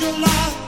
your life.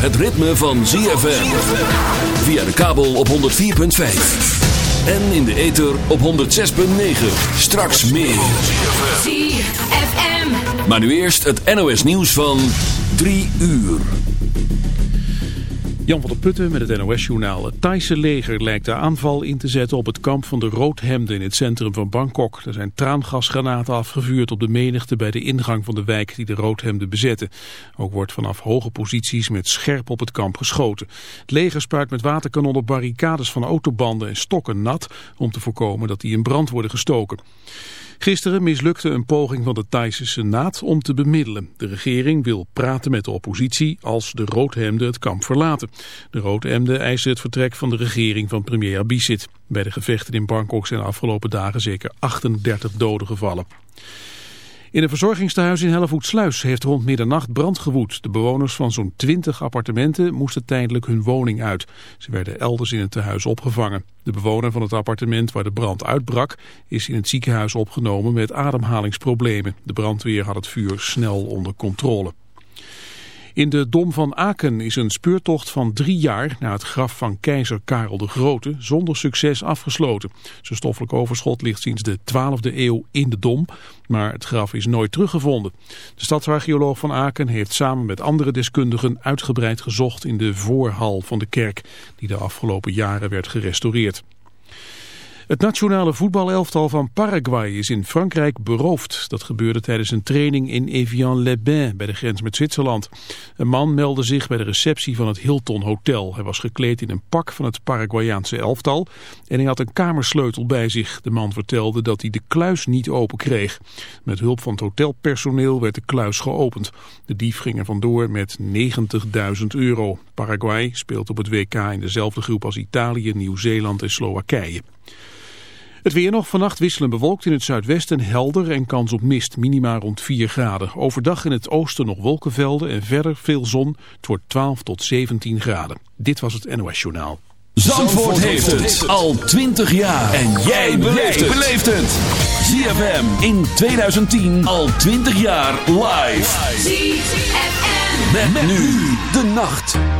Het ritme van ZFM. Via de kabel op 104.5. En in de ether op 106.9. Straks meer. ZFM. Maar nu eerst het NOS nieuws van 3 uur. Jan van der Putten met het NOS-journaal. Het Thaise leger lijkt de aanval in te zetten op het kamp van de Roodhemden in het centrum van Bangkok. Er zijn traangasgranaten afgevuurd op de menigte bij de ingang van de wijk die de Roodhemden bezetten. Ook wordt vanaf hoge posities met scherp op het kamp geschoten. Het leger spuit met waterkanonnen barricades van autobanden en stokken nat om te voorkomen dat die in brand worden gestoken. Gisteren mislukte een poging van de Thaise Senaat om te bemiddelen. De regering wil praten met de oppositie als de roodhemden het kamp verlaten. De roodhemden eisen het vertrek van de regering van premier Abhisit. Bij de gevechten in Bangkok zijn de afgelopen dagen zeker 38 doden gevallen. In een verzorgingstehuis in Hellevoetsluis heeft rond middernacht brand gewoed. De bewoners van zo'n 20 appartementen moesten tijdelijk hun woning uit. Ze werden elders in het tehuis opgevangen. De bewoner van het appartement waar de brand uitbrak is in het ziekenhuis opgenomen met ademhalingsproblemen. De brandweer had het vuur snel onder controle. In de Dom van Aken is een speurtocht van drie jaar naar het graf van keizer Karel de Grote zonder succes afgesloten. Zijn stoffelijk overschot ligt sinds de 12e eeuw in de Dom, maar het graf is nooit teruggevonden. De stadsarcheoloog van Aken heeft samen met andere deskundigen uitgebreid gezocht in de voorhal van de kerk, die de afgelopen jaren werd gerestaureerd. Het nationale voetbalelftal van Paraguay is in Frankrijk beroofd. Dat gebeurde tijdens een training in Evian-les-Bains bij de grens met Zwitserland. Een man meldde zich bij de receptie van het Hilton Hotel. Hij was gekleed in een pak van het Paraguayaanse elftal en hij had een kamersleutel bij zich. De man vertelde dat hij de kluis niet open kreeg. Met hulp van het hotelpersoneel werd de kluis geopend. De dief ging er vandoor met 90.000 euro. Paraguay speelt op het WK in dezelfde groep als Italië, Nieuw-Zeeland en Slowakije. Het weer nog vannacht wisselen bewolkt in het zuidwesten helder en kans op mist, minima rond 4 graden. Overdag in het oosten nog wolkenvelden en verder veel zon. Het wordt 12 tot 17 graden. Dit was het NOS Journaal. Zandvoort, heeft het al 20 jaar. En jij beleeft het. ZFM in 2010 al 20 jaar live. ZFM. met nu de nacht.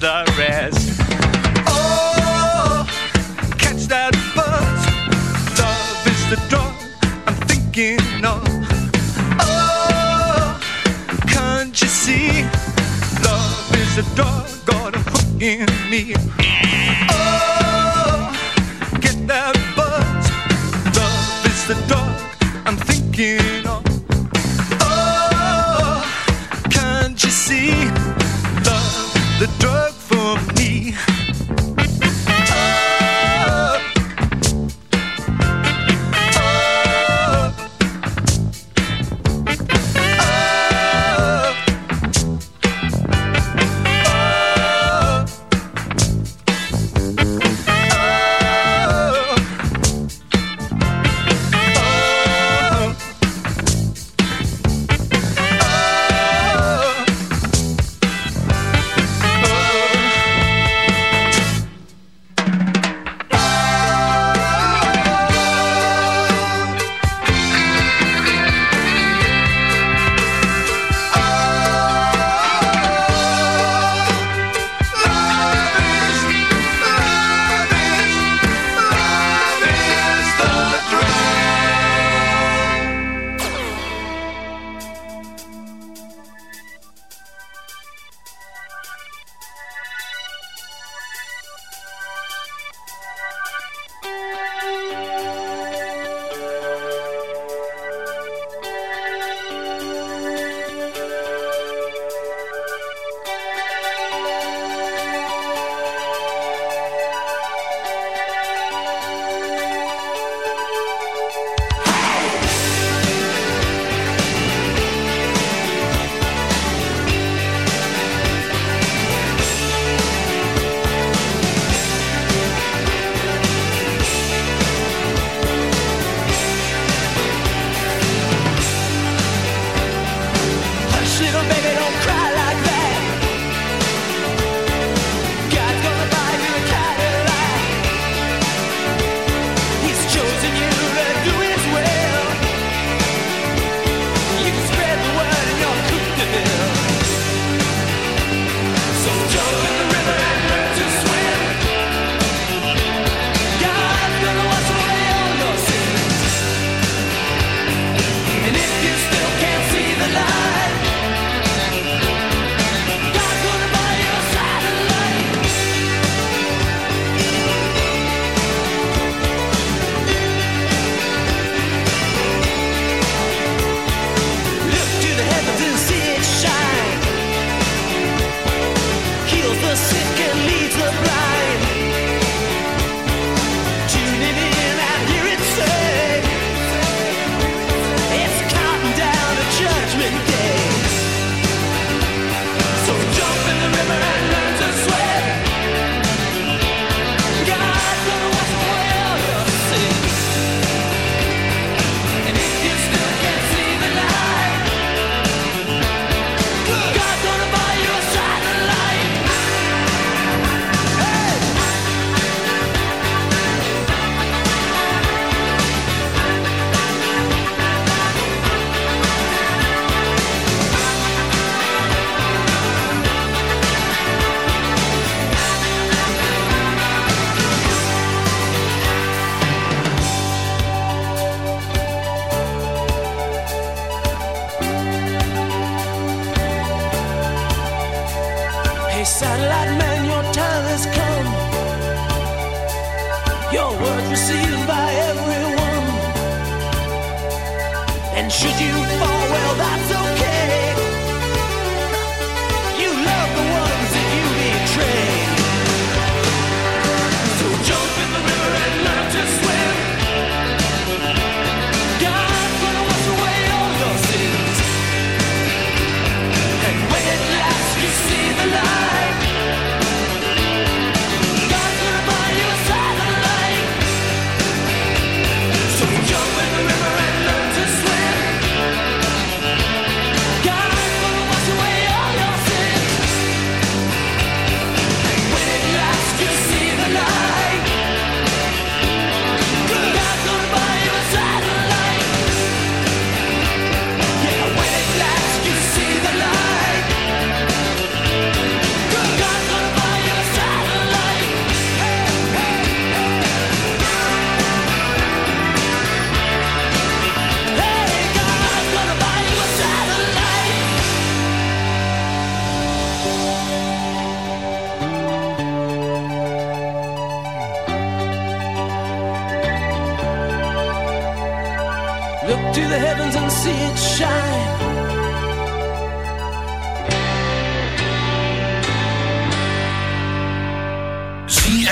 the rest. Oh, catch that buzz. Love is the drug I'm thinking of. Oh, can't you see? Love is the drug got a hook in me.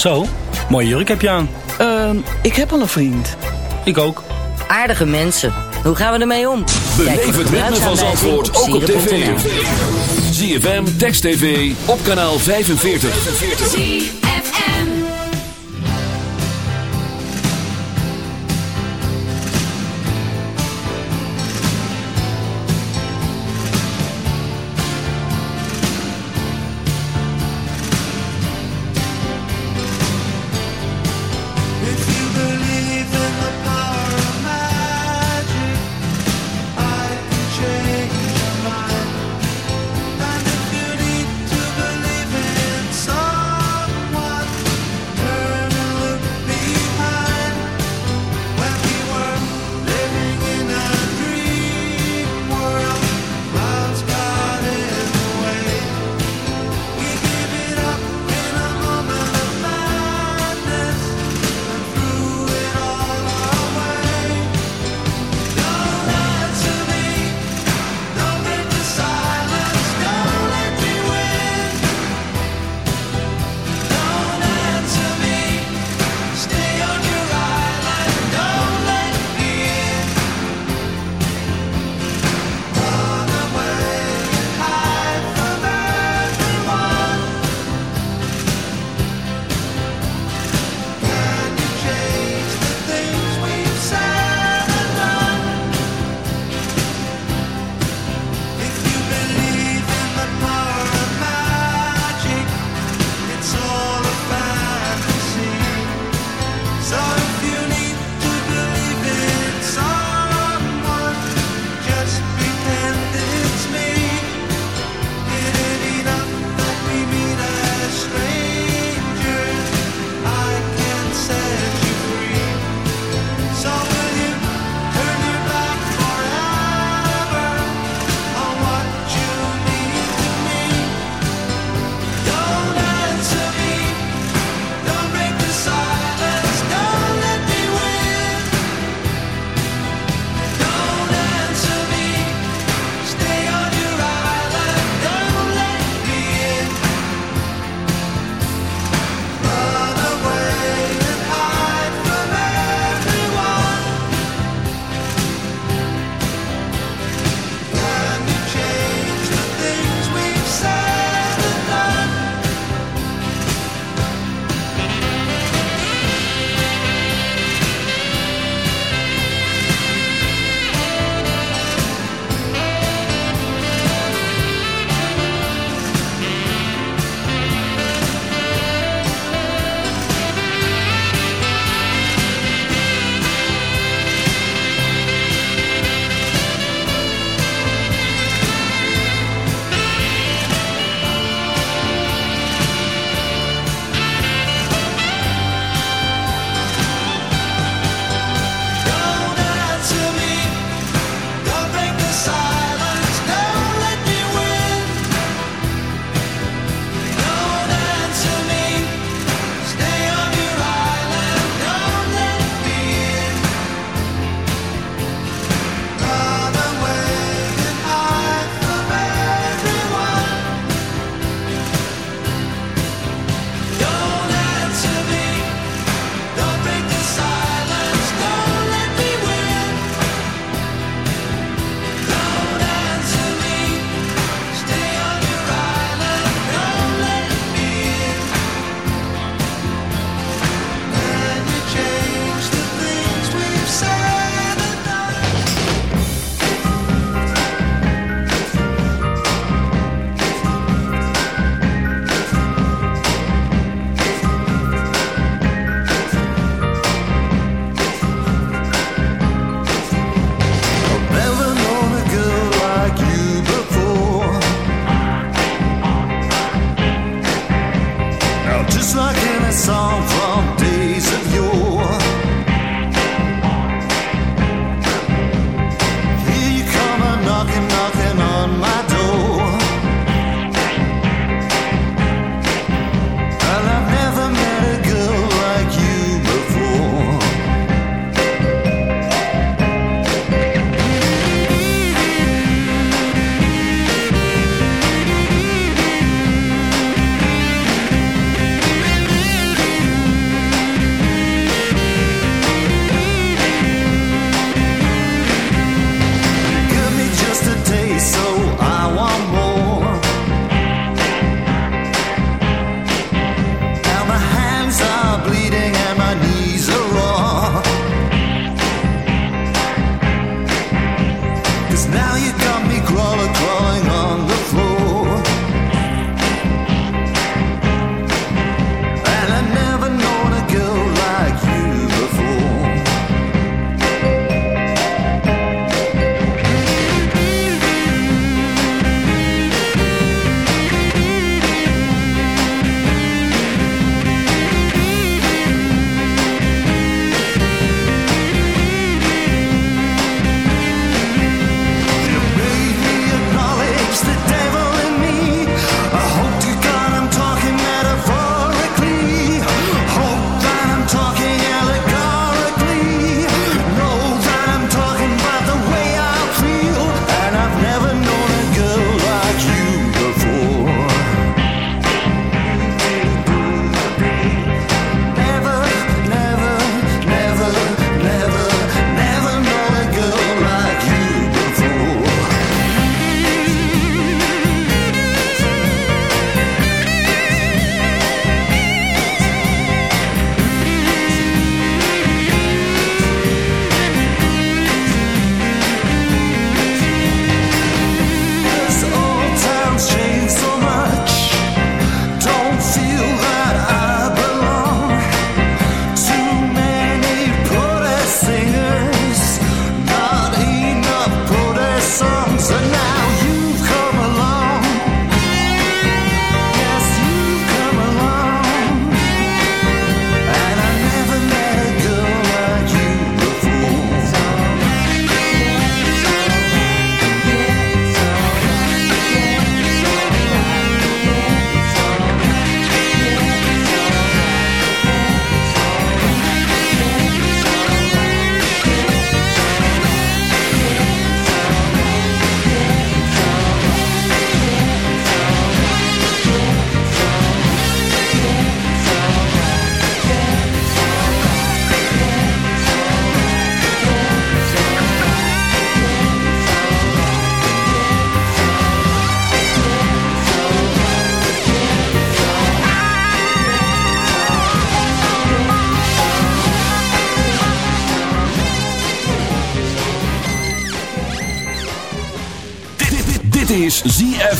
Zo, mooie jurk heb je aan. Ehm, ik heb al een vriend. Ik ook. Aardige mensen. Hoe gaan we ermee om? Beleef het me van Zandvoort ook op tv. ZFM, Text TV, op kanaal 45.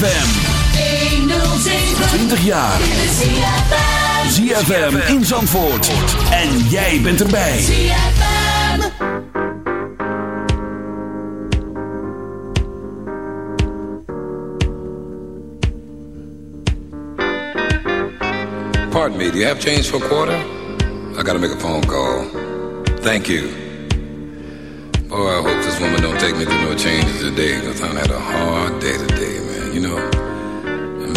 ZFM. 20 jaar. ZFM in Zandvoort. En jij bent erbij. Pardon me, do you have change for a quarter? I gotta make a phone call. Thank you. Boy, I hope this woman don't take me through no changes today, because I've had a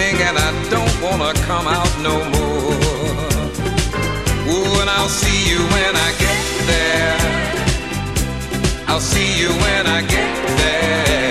Evening and I don't wanna come out no more. Ooh, and I'll see you when I get there. I'll see you when I get there.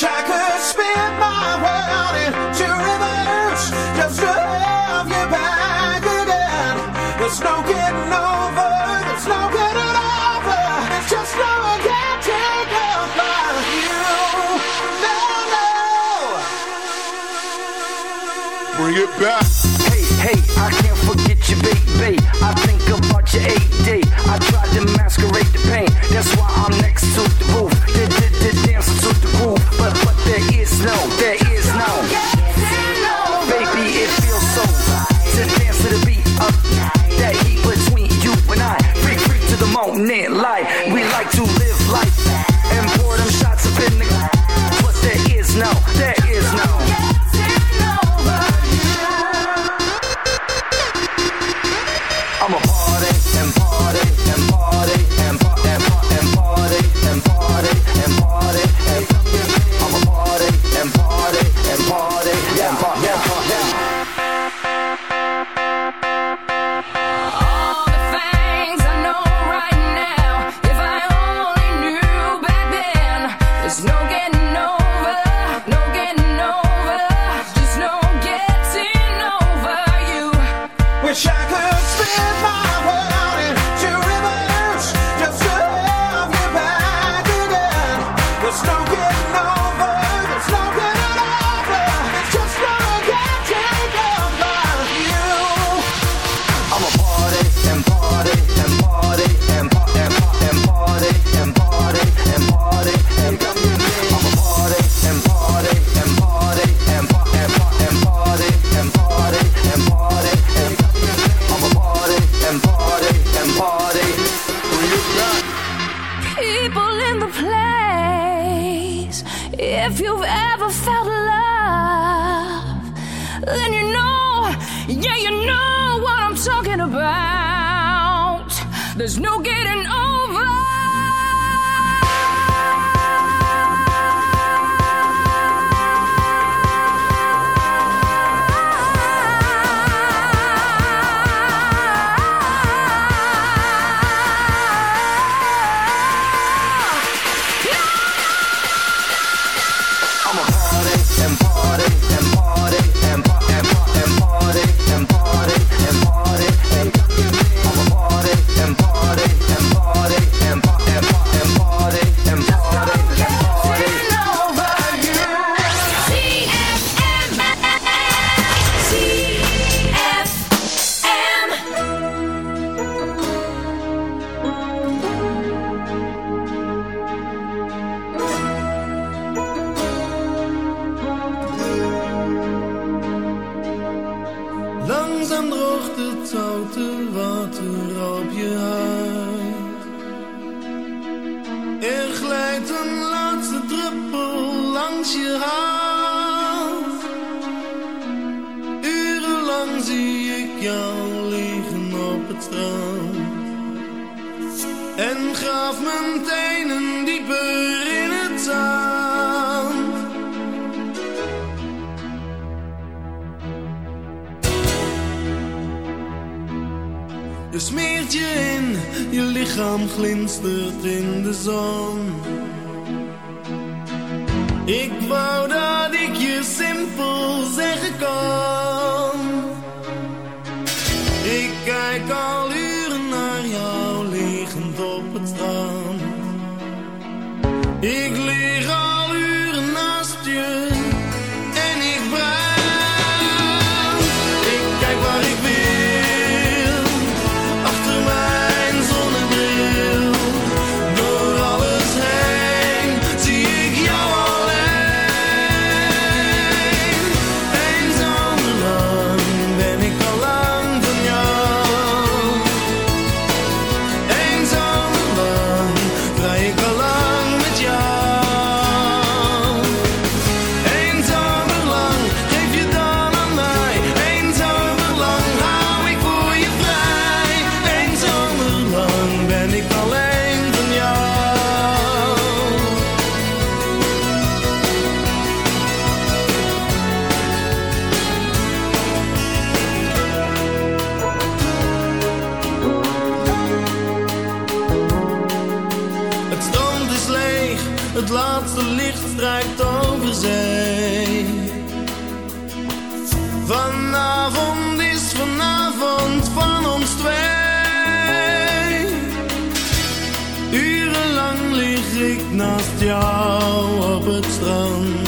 wish I could spin my world into reverse just to have you back again. There's no getting over, there's no getting over. It's just no getting over you. No, no. Bring it back. Hey, hey, I can't. zie ik jou liggen op het strand. En graaf mijn tenen dieper in het zand. Je smeert je in, je lichaam glinstert in de zon. Ik wou dat ik je simpel zeggen kan. gone. ik naast jou op het strand.